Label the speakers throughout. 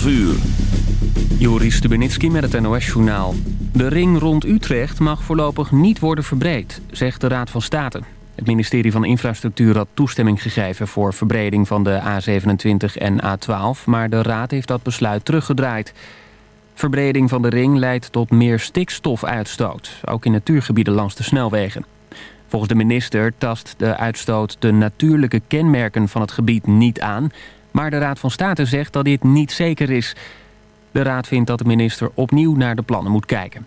Speaker 1: 12 uur.
Speaker 2: Joris Stubenitski met het NOS-journaal. De ring rond Utrecht mag voorlopig niet worden verbreed, zegt de Raad van State. Het ministerie van Infrastructuur had toestemming gegeven... voor verbreding van de A27 en A12... maar de Raad heeft dat besluit teruggedraaid. Verbreding van de ring leidt tot meer stikstofuitstoot... ook in natuurgebieden langs de snelwegen. Volgens de minister tast de uitstoot de natuurlijke kenmerken van het gebied niet aan... maar de Raad van State zegt dat dit niet zeker is... De raad vindt dat de minister opnieuw naar de plannen moet kijken.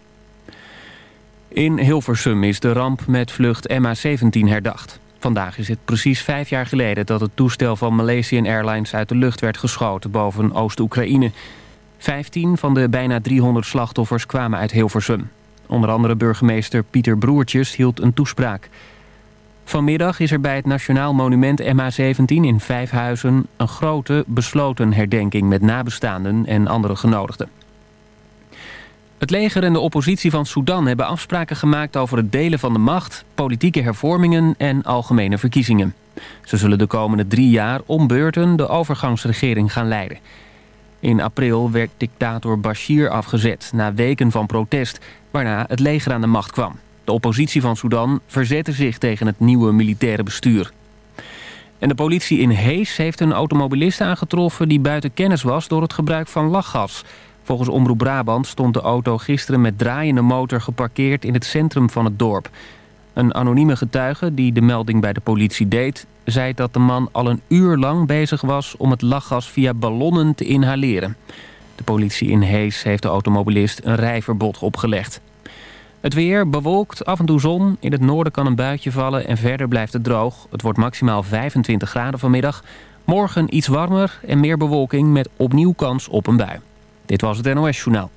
Speaker 2: In Hilversum is de ramp met vlucht MH17 herdacht. Vandaag is het precies vijf jaar geleden dat het toestel van Malaysian Airlines uit de lucht werd geschoten boven Oost-Oekraïne. Vijftien van de bijna 300 slachtoffers kwamen uit Hilversum. Onder andere burgemeester Pieter Broertjes hield een toespraak. Vanmiddag is er bij het Nationaal Monument MH17 in Vijfhuizen... een grote, besloten herdenking met nabestaanden en andere genodigden. Het leger en de oppositie van Sudan hebben afspraken gemaakt... over het delen van de macht, politieke hervormingen en algemene verkiezingen. Ze zullen de komende drie jaar om beurten de overgangsregering gaan leiden. In april werd dictator Bashir afgezet na weken van protest... waarna het leger aan de macht kwam. De oppositie van Sudan verzette zich tegen het nieuwe militaire bestuur. En de politie in Hees heeft een automobilist aangetroffen... die buiten kennis was door het gebruik van lachgas. Volgens Omroep Brabant stond de auto gisteren met draaiende motor... geparkeerd in het centrum van het dorp. Een anonieme getuige die de melding bij de politie deed... zei dat de man al een uur lang bezig was om het lachgas via ballonnen te inhaleren. De politie in Hees heeft de automobilist een rijverbod opgelegd. Het weer bewolkt, af en toe zon. In het noorden kan een buitje vallen en verder blijft het droog. Het wordt maximaal 25 graden vanmiddag. Morgen iets warmer en meer bewolking met opnieuw kans op een bui. Dit was het NOS Journaal.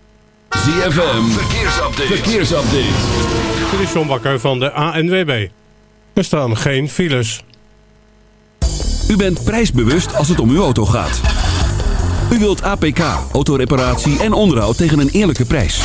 Speaker 1: ZFM, verkeersupdate. verkeersupdate.
Speaker 3: Dit is John Bakker van de ANWB. Er staan geen files.
Speaker 1: U bent prijsbewust als het om uw auto gaat. U wilt APK, autoreparatie en onderhoud tegen een eerlijke prijs.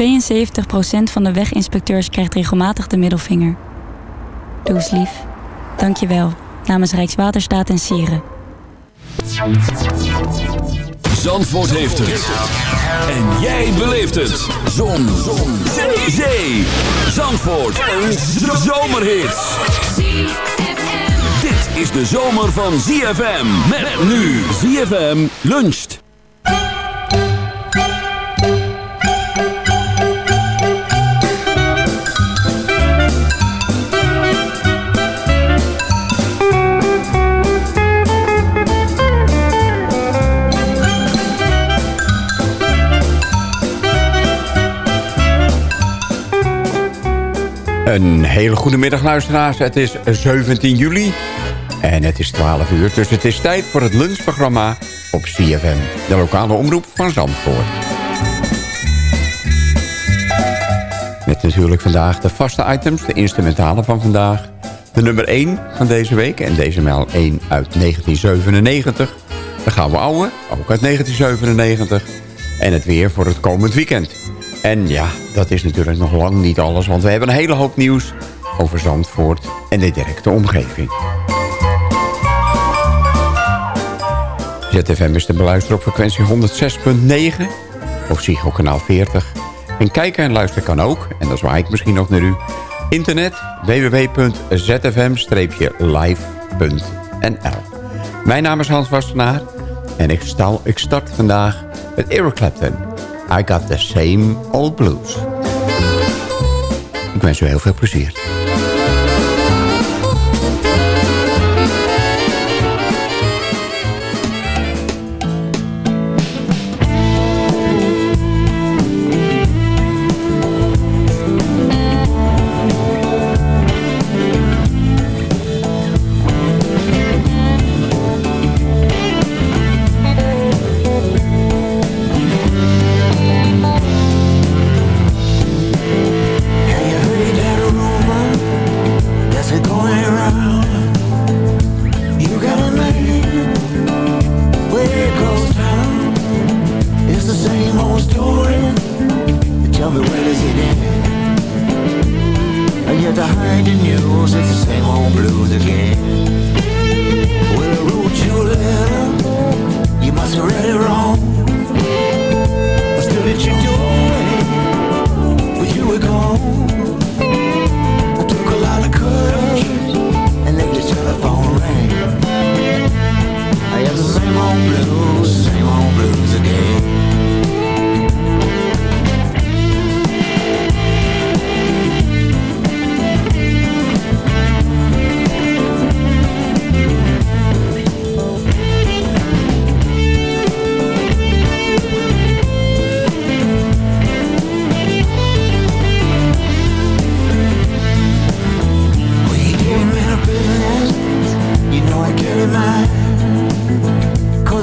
Speaker 4: 72% van de weginspecteurs krijgt regelmatig de middelvinger. Doe eens lief. Dank je wel. Namens Rijkswaterstaat en Sieren.
Speaker 1: Zandvoort heeft het. En jij beleeft het. Zon. Zon. Zee. Zee. Zandvoort. Een zomerhit. Dit is de zomer van ZFM. Met nu ZFM luncht.
Speaker 5: Een hele goede middag luisteraars. Het is 17 juli. En het is 12 uur, dus het is tijd voor het lunchprogramma op CFM. De lokale omroep van Zandvoort. Met natuurlijk vandaag de vaste items, de instrumentale van vandaag. De nummer 1 van deze week en deze maal 1 uit 1997. De Gouden Ouwe, ook uit 1997. En het weer voor het komend weekend. En ja, dat is natuurlijk nog lang niet alles, want we hebben een hele hoop nieuws over Zandvoort en de directe omgeving. ZFM is te beluisteren op frequentie 106.9 of Psycho kanaal 40. En kijken en luisteren kan ook, en dat zwaai ik misschien nog naar u. Internet www.zfm-live.nl Mijn naam is Hans Wassenaar en ik, stal, ik start vandaag met Eric Clapton. I got the same old blues. Ik wens u heel veel plezier.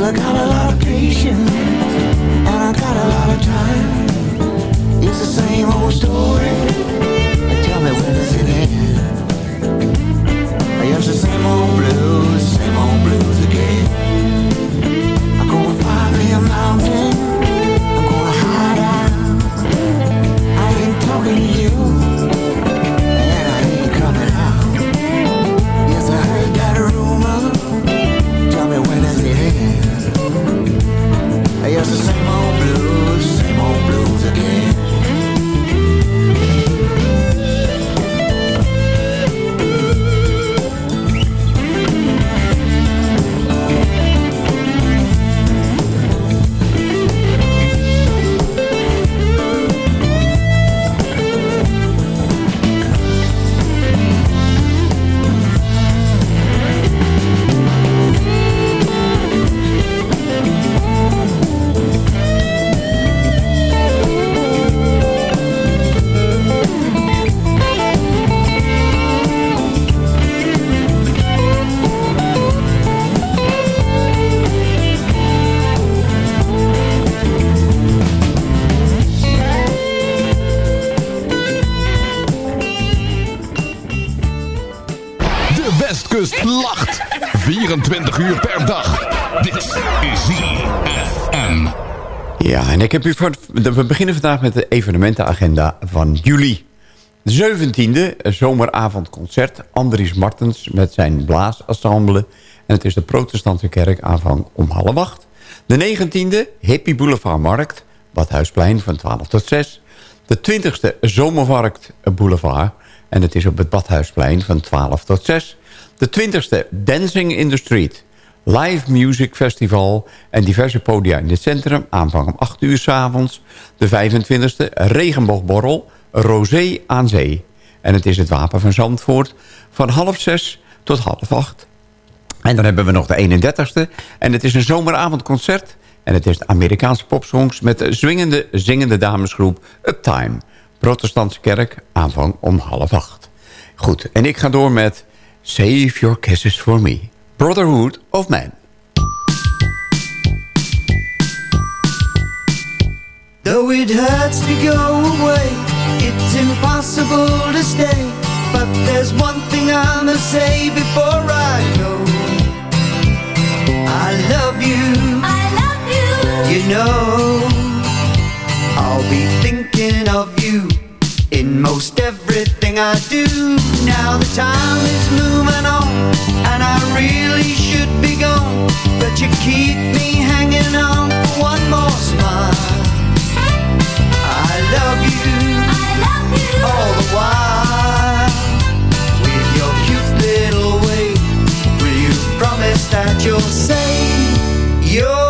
Speaker 6: I got a lot of patience and I got
Speaker 5: a lot of time. It's the same old story. En ik we beginnen vandaag met de evenementenagenda van juli. De 17e zomeravondconcert. Andries Martens met zijn blaasensemble. En het is de protestantse kerk aanvang om half acht. De 19e Hippie Boulevard Markt. Badhuisplein van 12 tot 6. De 20e Zomermarkt Boulevard. En het is op het Badhuisplein van 12 tot 6. De 20e Dancing in the Street. Live Music Festival en diverse podia in het centrum. Aanvang om 8 uur s avonds. De 25e Regenboogborrel. Rosé aan Zee. En het is het Wapen van Zandvoort. Van half 6 tot half 8. En dan hebben we nog de 31ste. En het is een zomeravondconcert. En het is de Amerikaanse popsongs met de zwingende, zingende damesgroep Uptime. Protestantse kerk, aanvang om half acht. Goed, en ik ga door met Save Your Kisses For Me. Brotherhood of Man.
Speaker 7: Though it hurts to go away, it's impossible to stay. But there's one thing I must say before I go. I love you. I love you. You know, I'll be thinking of you in most everything I do. Now the time is moving on, and I really should be gone. But you keep me hanging on for one more smile. I love you. I love you. All the while. With your cute little way, will you promise that you'll say your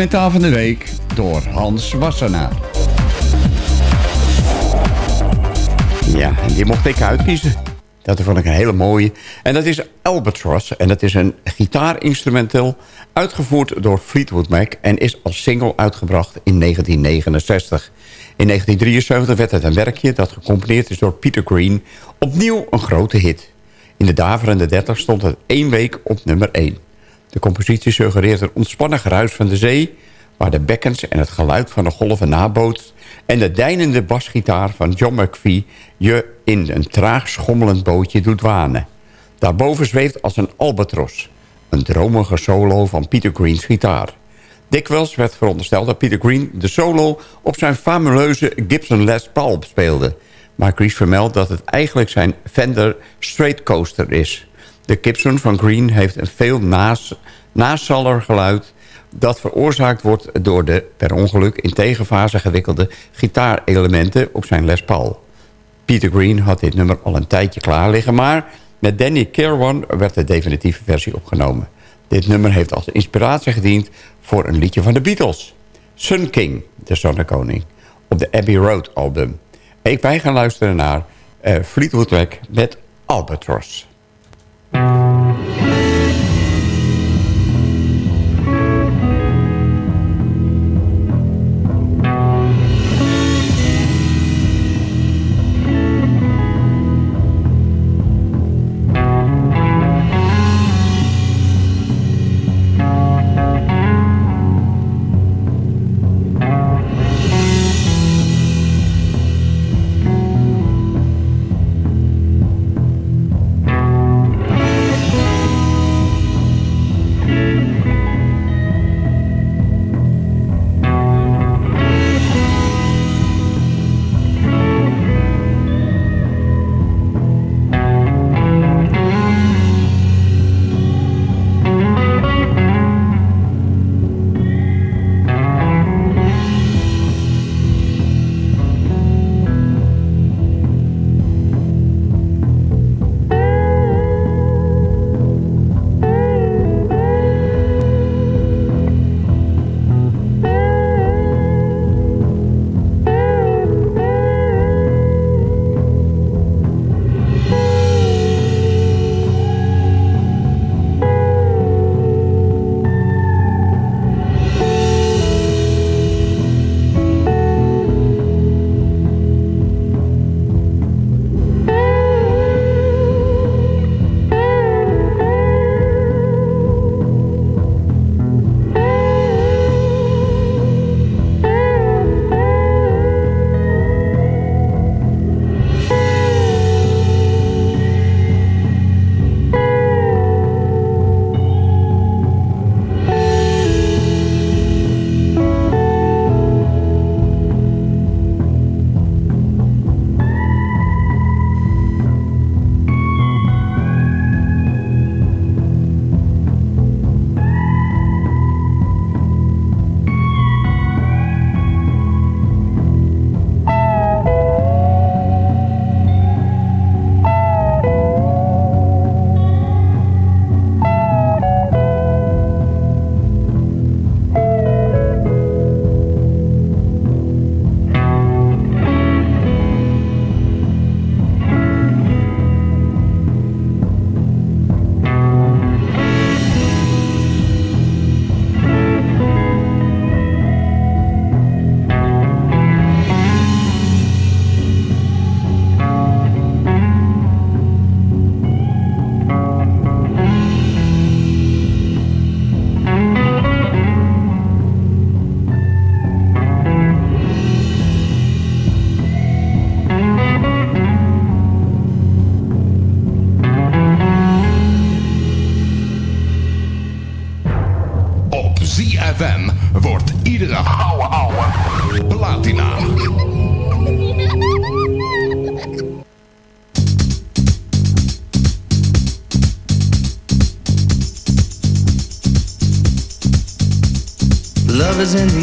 Speaker 5: instrumentaal van de week door Hans Wassenaar. Ja, en die mocht ik uitkiezen. Dat vond ik een hele mooie. En dat is Albatross. En dat is een gitaarinstrumental uitgevoerd door Fleetwood Mac... en is als single uitgebracht in 1969. In 1973 werd het een werkje dat gecomponeerd is door Peter Green... opnieuw een grote hit. In de daverende 30 stond het één week op nummer 1. De compositie suggereert een ontspannen geruis van de zee... waar de bekkens en het geluid van de golven nabootst... en de deinende basgitaar van John McVie... je in een traag schommelend bootje doet wanen. Daarboven zweeft als een albatros... een dromige solo van Peter Green's gitaar. Dikwijls werd verondersteld dat Peter Green de solo... op zijn fameuze Gibson Les Paul speelde... maar Chris vermeldt dat het eigenlijk zijn Fender Straight Coaster is... De Gibson van Green heeft een veel nasaller geluid... dat veroorzaakt wordt door de per ongeluk in tegenfase gewikkelde gitaarelementen op zijn Les Paul. Peter Green had dit nummer al een tijdje klaar liggen... maar met Danny Kirwan werd de definitieve versie opgenomen. Dit nummer heeft als inspiratie gediend voor een liedje van de Beatles. Sun King, de Zonnekoning, op de Abbey Road album. Ik, wij gaan luisteren naar eh, Fleetwood Mac met Albatross.
Speaker 7: Thank
Speaker 6: you.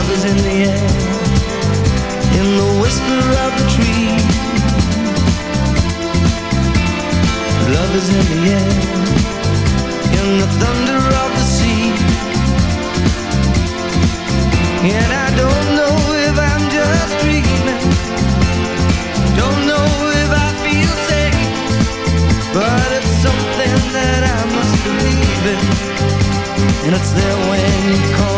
Speaker 8: Love is in the air In the whisper of the tree. Love is in the air In the thunder of the sea. And I don't know if I'm just dreaming Don't know if I feel safe But it's something that I must believe in. And it's there when you call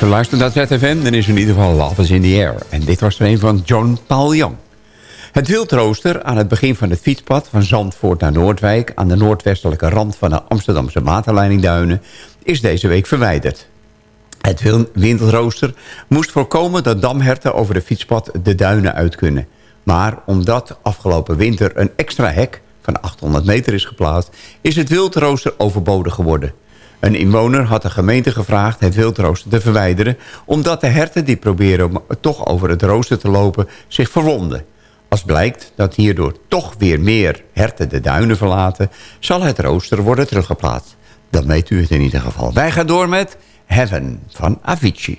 Speaker 5: Je luistert naar ZFM, dan is in ieder geval Love is in the Air. En dit was er een van John Paul Young. Het wildrooster aan het begin van het fietspad van Zandvoort naar Noordwijk... aan de noordwestelijke rand van de Amsterdamse waterleidingduinen... is deze week verwijderd. Het wil- wildrooster moest voorkomen dat damherten over de fietspad de duinen uit kunnen. Maar omdat afgelopen winter een extra hek van 800 meter is geplaatst... is het wildrooster overbodig geworden... Een inwoner had de gemeente gevraagd het wildrooster te verwijderen... omdat de herten die proberen toch over het rooster te lopen zich verwonden. Als blijkt dat hierdoor toch weer meer herten de duinen verlaten... zal het rooster worden teruggeplaatst. Dan weet u het in ieder geval. Wij gaan door met Heaven van Avicii.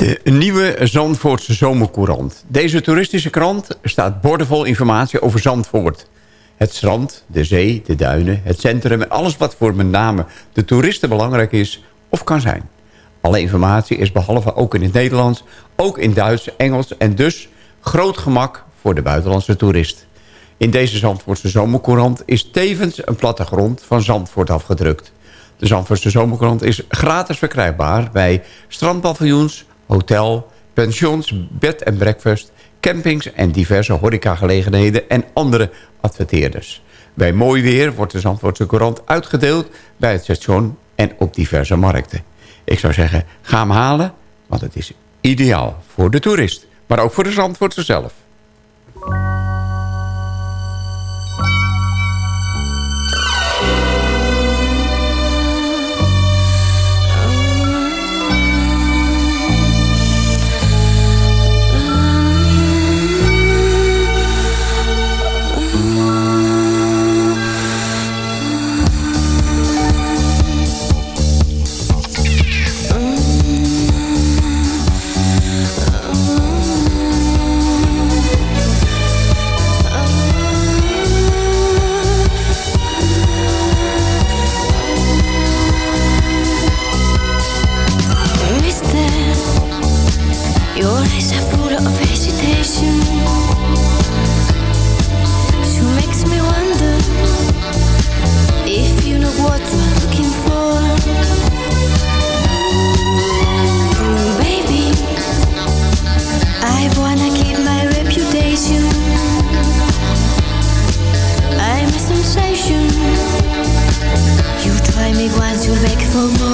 Speaker 5: De nieuwe Zandvoortse Zomercourant. Deze toeristische krant staat bordevol informatie over Zandvoort. Het strand, de zee, de duinen, het centrum... en alles wat voor met name de toeristen belangrijk is of kan zijn. Alle informatie is behalve ook in het Nederlands... ook in Duits, Engels en dus groot gemak voor de buitenlandse toerist. In deze Zandvoortse Zomercourant is tevens een plattegrond van Zandvoort afgedrukt. De Zandvoortse Zomerkrant is gratis verkrijgbaar bij strandpaviljoens, hotel, pensions, bed en breakfast, campings en diverse horecagelegenheden en andere adverteerders. Bij mooi weer wordt de Zandvoortse Courant uitgedeeld bij het station en op diverse markten. Ik zou zeggen, ga hem halen, want het is ideaal voor de toerist, maar ook voor de Zandvoortse zelf.
Speaker 9: For more.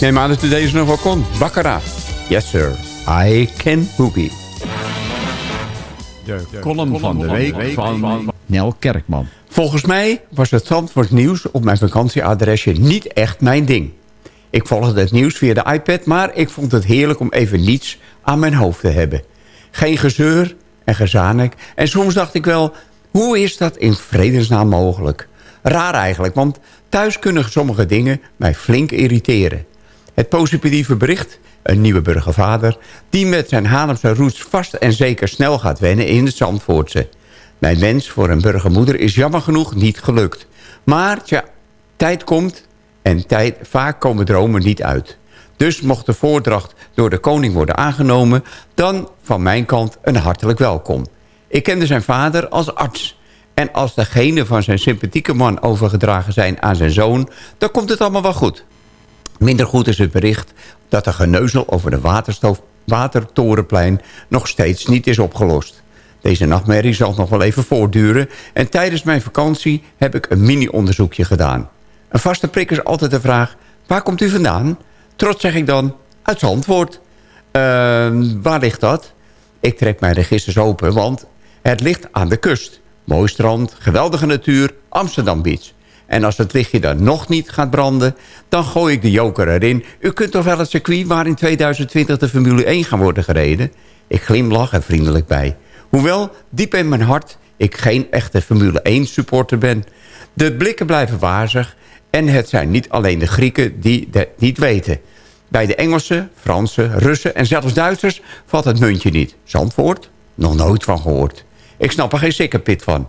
Speaker 5: Ik neem aan dat u deze nog wel kon. Baccarat. Yes, sir. I can boogie.
Speaker 10: De column van de week van Nel Kerkman.
Speaker 5: Volgens mij was het Zandvoort nieuws op mijn vakantieadresje niet echt mijn ding. Ik volgde het nieuws via de iPad, maar ik vond het heerlijk om even niets aan mijn hoofd te hebben. Geen gezeur en gezanik. En soms dacht ik wel, hoe is dat in vredesnaam mogelijk? Raar eigenlijk, want thuis kunnen sommige dingen mij flink irriteren. Het positieve bericht, een nieuwe burgervader... die met zijn Haarlemse roots vast en zeker snel gaat wennen in het Zandvoortse. Mijn wens voor een burgermoeder is jammer genoeg niet gelukt. Maar tja, tijd komt en tijd, vaak komen dromen niet uit. Dus mocht de voordracht door de koning worden aangenomen... dan van mijn kant een hartelijk welkom. Ik kende zijn vader als arts... En als de genen van zijn sympathieke man overgedragen zijn aan zijn zoon... dan komt het allemaal wel goed. Minder goed is het bericht dat de geneuzel over de Watertorenplein nog steeds niet is opgelost. Deze nachtmerrie zal nog wel even voortduren... en tijdens mijn vakantie heb ik een mini-onderzoekje gedaan. Een vaste prik is altijd de vraag, waar komt u vandaan? Trots zeg ik dan, uit Zandvoort. Ehm, waar ligt dat? Ik trek mijn registers open, want het ligt aan de kust. Mooi strand, geweldige natuur, Amsterdam Beach. En als het lichtje dan nog niet gaat branden, dan gooi ik de joker erin. U kunt toch wel het circuit waar in 2020 de Formule 1 gaan worden gereden? Ik glimlach er vriendelijk bij. Hoewel, diep in mijn hart, ik geen echte Formule 1 supporter ben. De blikken blijven wazig en het zijn niet alleen de Grieken die dat niet weten. Bij de Engelsen, Fransen, Russen en zelfs Duitsers valt het muntje niet. Zandvoort? Nog nooit van gehoord. Ik snap er geen sikkerpit van.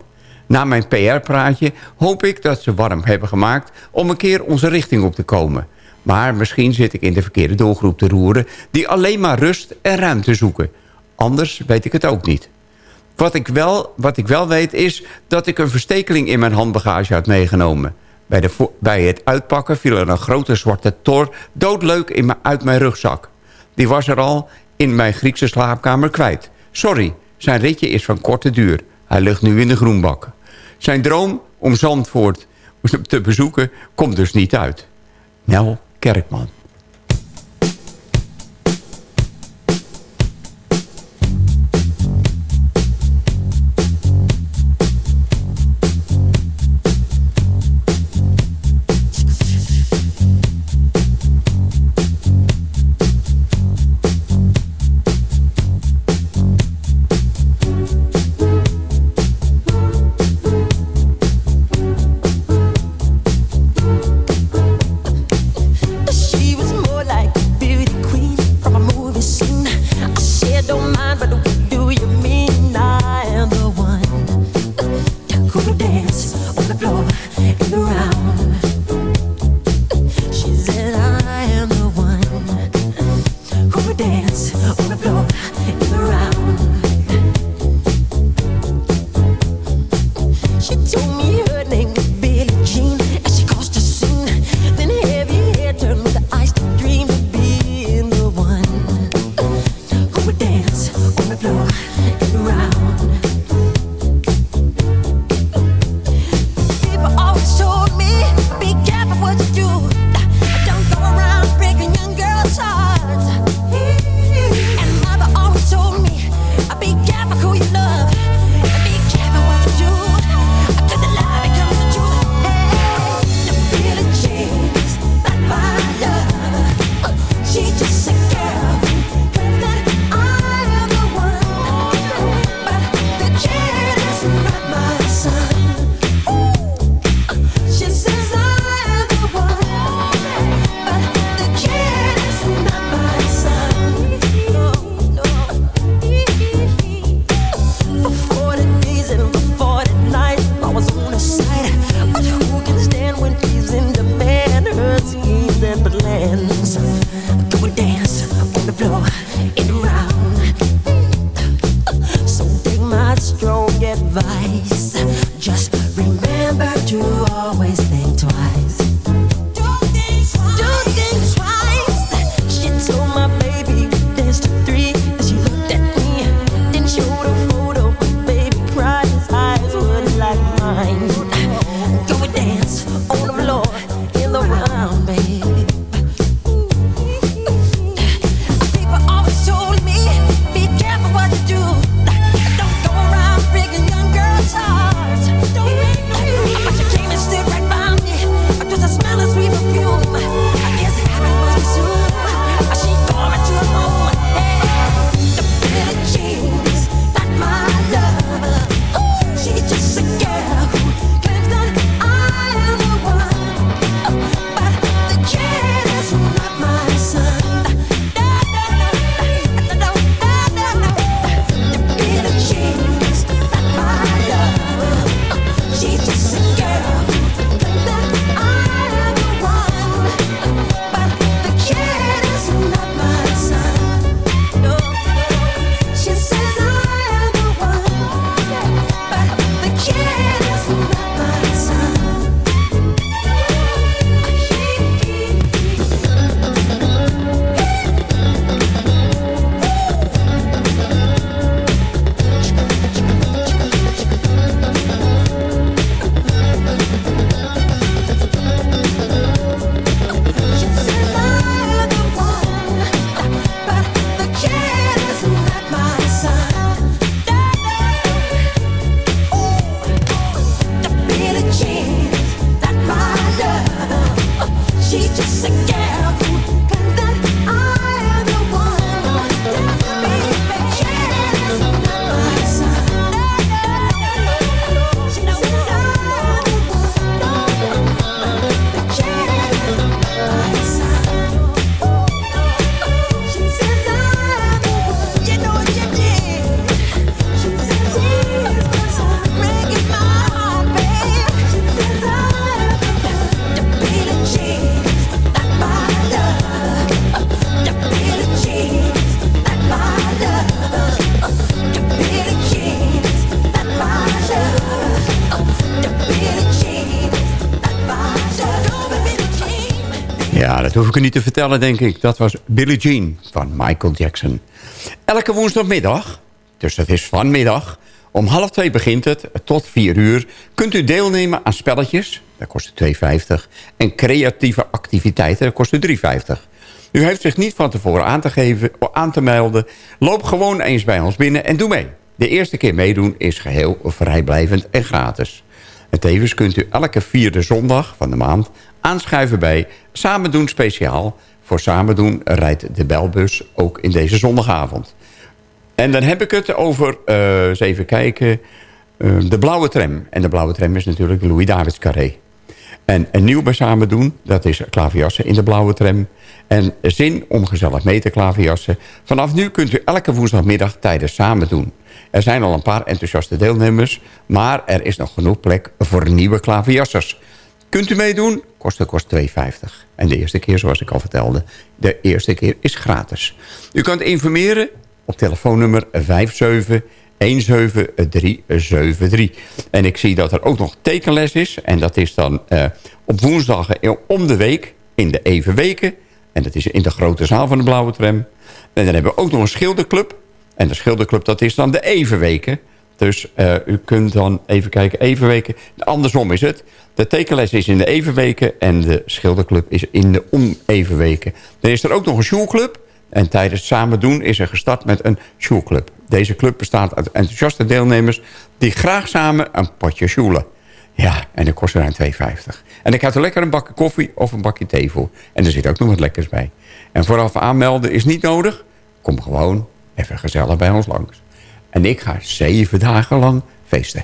Speaker 5: Na mijn PR-praatje hoop ik dat ze warm hebben gemaakt... om een keer onze richting op te komen. Maar misschien zit ik in de verkeerde doelgroep te roeren... die alleen maar rust en ruimte zoeken. Anders weet ik het ook niet. Wat ik, wel, wat ik wel weet is dat ik een verstekeling in mijn handbagage had meegenomen. Bij, de, bij het uitpakken viel er een grote zwarte tor doodleuk in me, uit mijn rugzak. Die was er al in mijn Griekse slaapkamer kwijt. Sorry, zijn ritje is van korte duur. Hij ligt nu in de groenbak. Zijn droom om Zandvoort te bezoeken komt dus niet uit. Nel Kerkman. Hoef ik u niet te vertellen, denk ik. Dat was Billie Jean van Michael Jackson. Elke woensdagmiddag, dus dat is vanmiddag... om half twee begint het, tot vier uur... kunt u deelnemen aan spelletjes, dat kost u 2,50... en creatieve activiteiten, dat kost u 3,50. U heeft zich niet van tevoren aan te, geven, aan te melden. Loop gewoon eens bij ons binnen en doe mee. De eerste keer meedoen is geheel vrijblijvend en gratis. En tevens kunt u elke vierde zondag van de maand aanschuiven bij Samen Doen Speciaal. Voor Samen Doen rijdt de belbus ook in deze zondagavond. En dan heb ik het over, eh, eens even kijken, eh, de blauwe tram. En de blauwe tram is natuurlijk Louis Davids Carré. En een nieuw bij Samen Doen, dat is klaverjassen in de blauwe tram. En zin om gezellig mee te klaverjassen. Vanaf nu kunt u elke woensdagmiddag tijdens Samen Doen. Er zijn al een paar enthousiaste deelnemers, maar er is nog genoeg plek voor nieuwe klaverjassers. Kunt u meedoen? Kosten kost 2,50. En de eerste keer, zoals ik al vertelde, de eerste keer is gratis. U kunt informeren op telefoonnummer 5717373. En ik zie dat er ook nog tekenles is. En dat is dan eh, op woensdag om de week in de Evenweken. En dat is in de grote zaal van de Blauwe Tram. En dan hebben we ook nog een schilderclub. En de schilderclub, dat is dan de Evenweken. Dus eh, u kunt dan even kijken, Evenweken. Andersom is het. De tekenles is in de Evenweken en de schilderclub is in de onevenweken. Dan is er ook nog een sjoelclub. En tijdens Samen Doen is er gestart met een sjoelclub. Deze club bestaat uit enthousiaste deelnemers... die graag samen een potje sjoelen. Ja, en dat kost ruim 2,50. En ik had er lekker een bakje koffie of een bakje thee voor. En er zit ook nog wat lekkers bij. En vooraf aanmelden is niet nodig. Kom gewoon even gezellig bij ons langs. En ik ga zeven dagen lang feesten.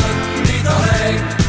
Speaker 5: night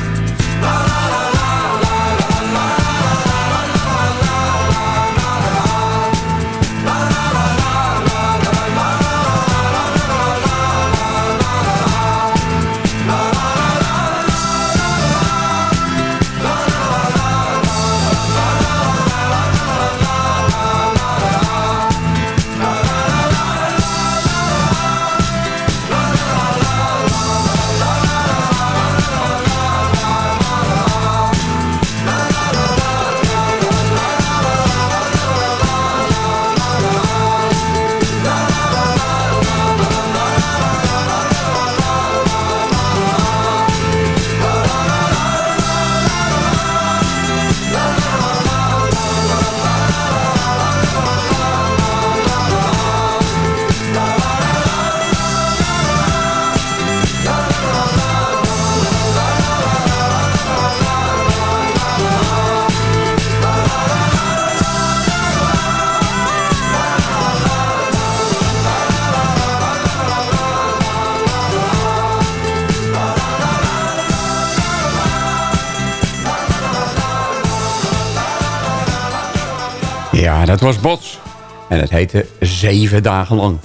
Speaker 5: dat was Bots. En het heette Zeven Dagen Lang.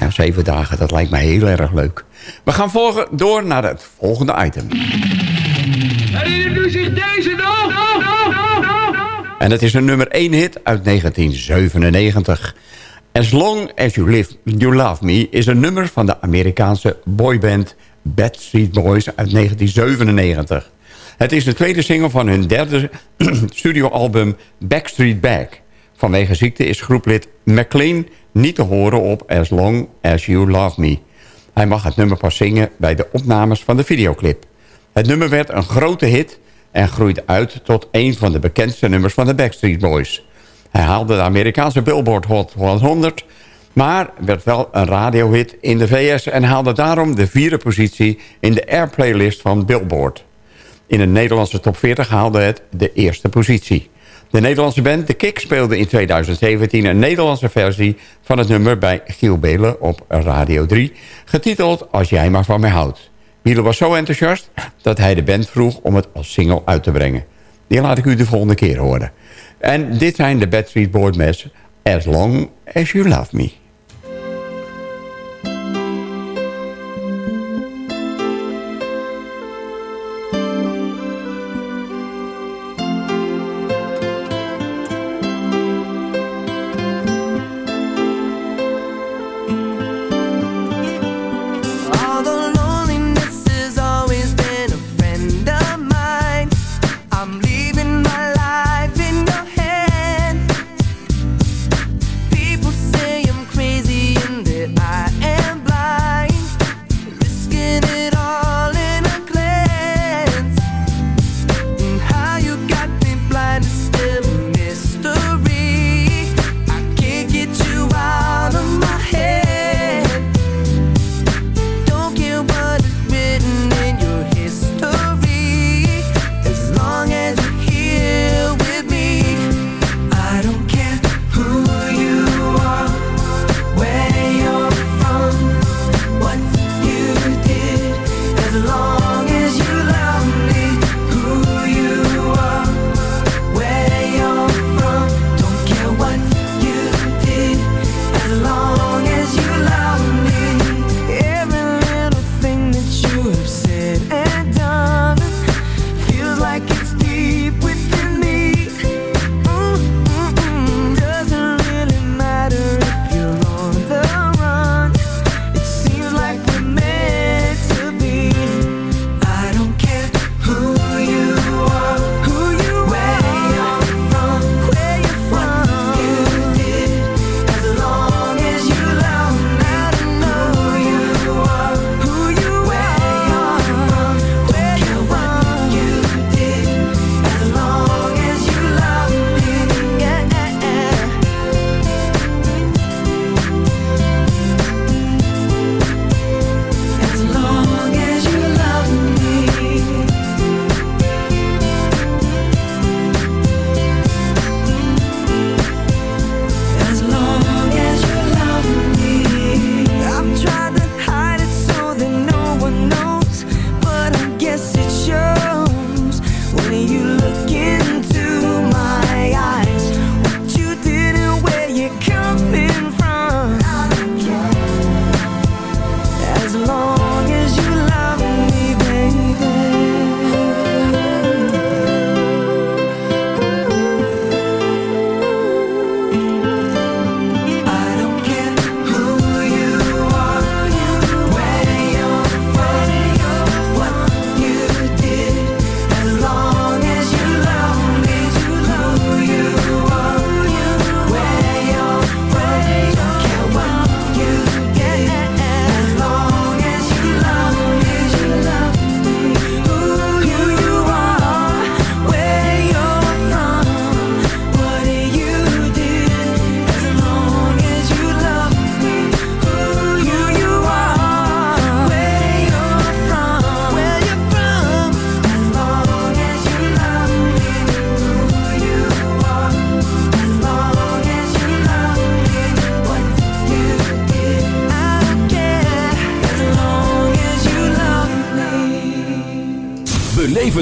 Speaker 5: Ja, zeven dagen, dat lijkt mij heel erg leuk. We gaan volgen door naar het volgende item.
Speaker 9: Herinnert u zich deze nog?
Speaker 5: En dat is een nummer 1 hit uit 1997. As Long As You, Live, you Love Me is een nummer van de Amerikaanse boyband Backstreet Boys uit 1997. Het is de tweede single van hun derde studioalbum Backstreet Back. Vanwege ziekte is groeplid McLean niet te horen op As Long As You Love Me. Hij mag het nummer pas zingen bij de opnames van de videoclip. Het nummer werd een grote hit en groeide uit tot een van de bekendste nummers van de Backstreet Boys. Hij haalde de Amerikaanse Billboard Hot 100, maar werd wel een radiohit in de VS... en haalde daarom de vierde positie in de Airplaylist van Billboard. In de Nederlandse top 40 haalde het de eerste positie. De Nederlandse band The Kick speelde in 2017 een Nederlandse versie van het nummer bij Giel Belen op Radio 3, getiteld Als jij maar van mij houdt. Miele was zo enthousiast dat hij de band vroeg om het als single uit te brengen. Die laat ik u de volgende keer horen. En dit zijn de Backstreet Boys met As Long As You Love Me.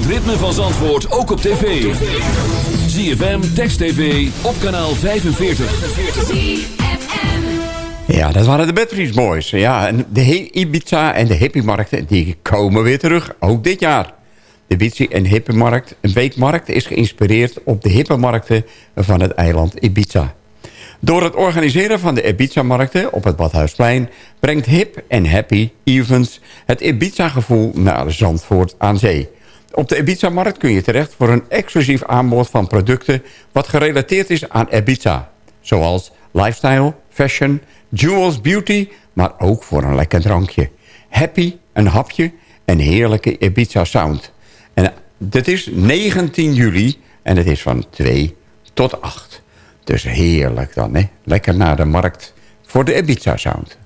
Speaker 1: Ritme van Zandvoort ook op tv. ZFM, Text TV, op kanaal 45.
Speaker 5: Ja, dat waren de Batteries Boys. Ja, en de Ibiza en de hippiemarkten die komen weer terug, ook dit jaar. De Ibiza en hippiemarkt, een weekmarkt, is geïnspireerd op de hippenmarkten van het eiland Ibiza. Door het organiseren van de Ibiza-markten op het Badhuisplein... brengt Hip en Happy Events het Ibiza-gevoel naar Zandvoort aan zee. Op de Ibiza-markt kun je terecht voor een exclusief aanbod van producten... wat gerelateerd is aan Ibiza. Zoals lifestyle, fashion, jewels, beauty... maar ook voor een lekker drankje. Happy, een hapje en heerlijke Ibiza-sound. En dit is 19 juli en het is van 2 tot 8. Dus heerlijk dan, hè? Lekker naar de markt voor de Ibiza-sound.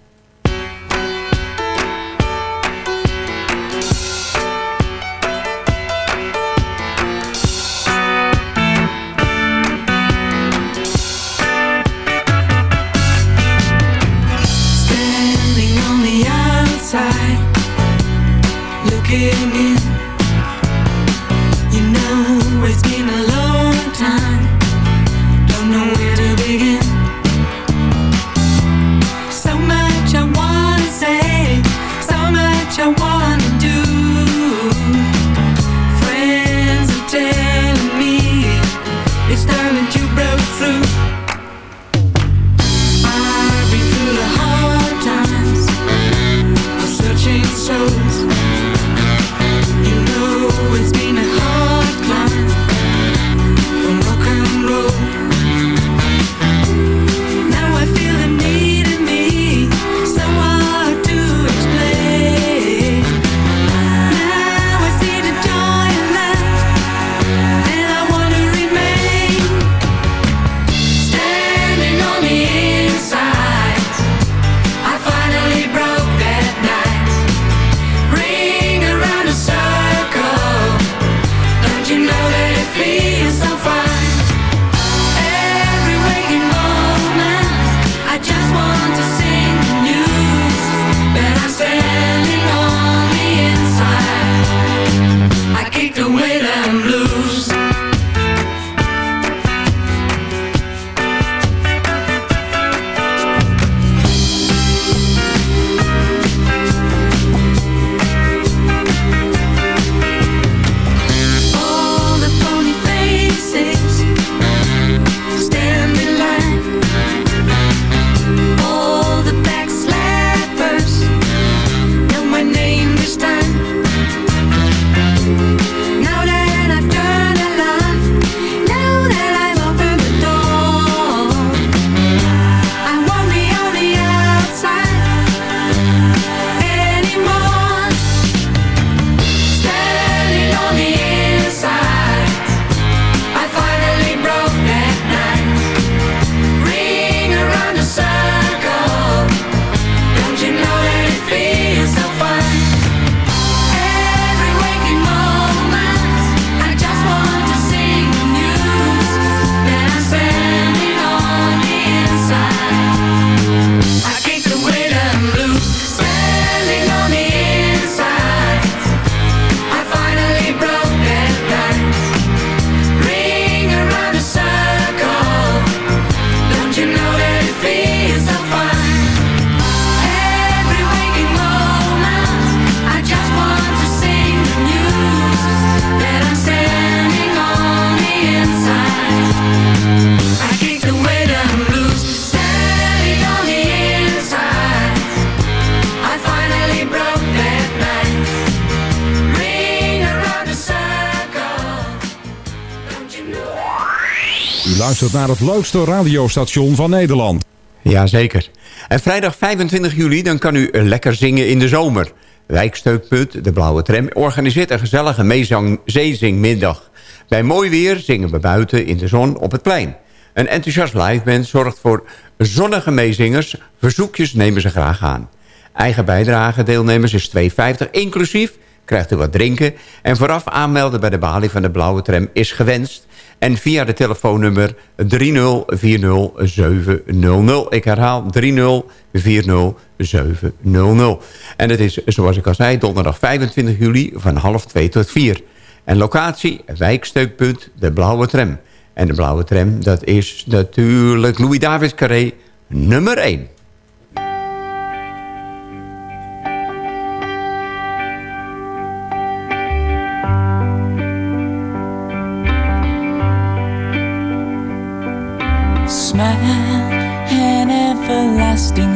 Speaker 11: Naar het leukste radiostation van Nederland.
Speaker 5: Jazeker. En vrijdag 25 juli dan kan u lekker zingen in de zomer. Wijksteukpunt, de Blauwe Tram, organiseert een gezellige meezang zeezingmiddag. Bij mooi weer zingen we buiten in de zon op het plein. Een enthousiast liveband zorgt voor zonnige meezingers. Verzoekjes nemen ze graag aan. Eigen bijdrage deelnemers is 2,50 inclusief. Krijgt u wat drinken. En vooraf aanmelden bij de balie van de Blauwe Tram is gewenst. En via de telefoonnummer 3040700. Ik herhaal 3040700. En het is, zoals ik al zei, donderdag 25 juli van half 2 tot 4. En locatie, wijksteukpunt, de blauwe tram. En de blauwe tram, dat is natuurlijk Louis David Carré nummer 1.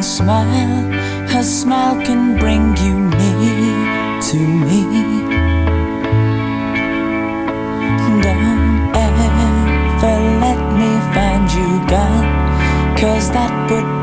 Speaker 12: smile, her smile can bring you near to me. Don't ever let me find you gone, cause that would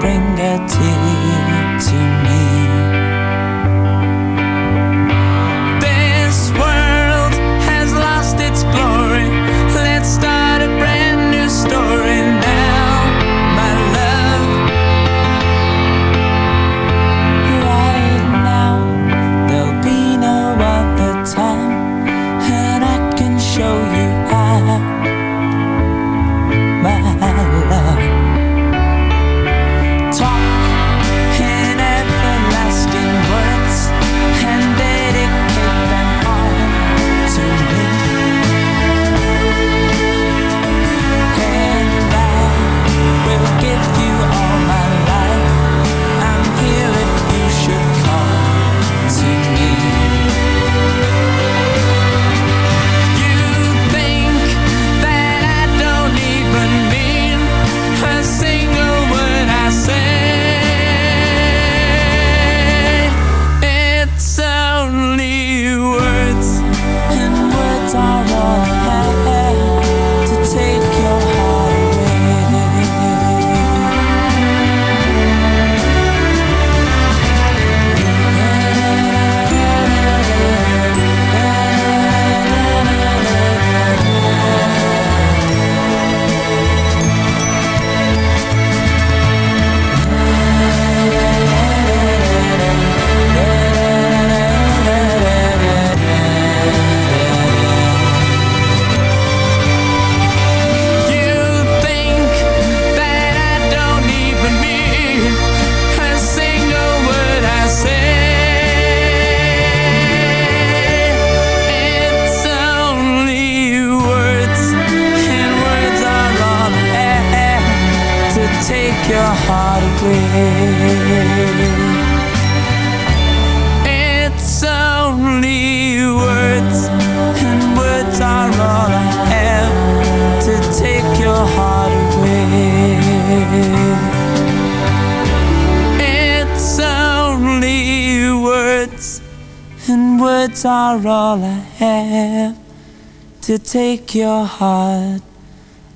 Speaker 12: take your heart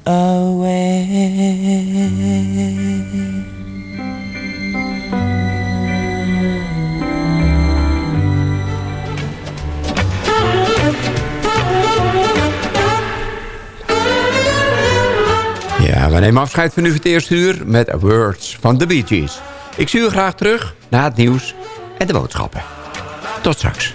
Speaker 12: away.
Speaker 5: Ja, we nemen afscheid van u voor het eerste uur met Words van de Bee Ik zie u graag terug na het nieuws en de boodschappen. Tot straks.